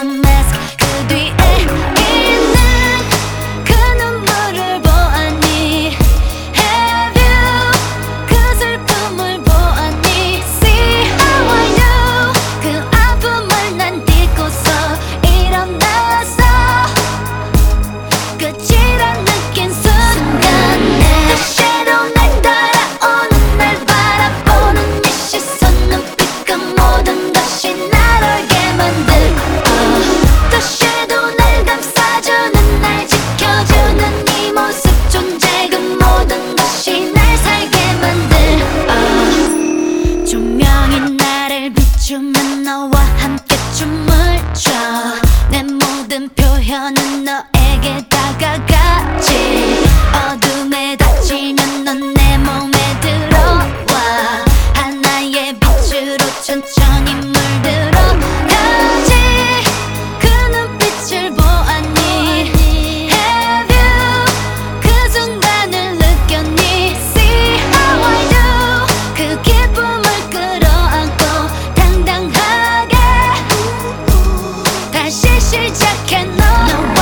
on man. 편은 너에게 다가가지. 어둠에 닥치면 넌 내 몸에 들어와. 하나의 빛으로 천천히 시작해 너.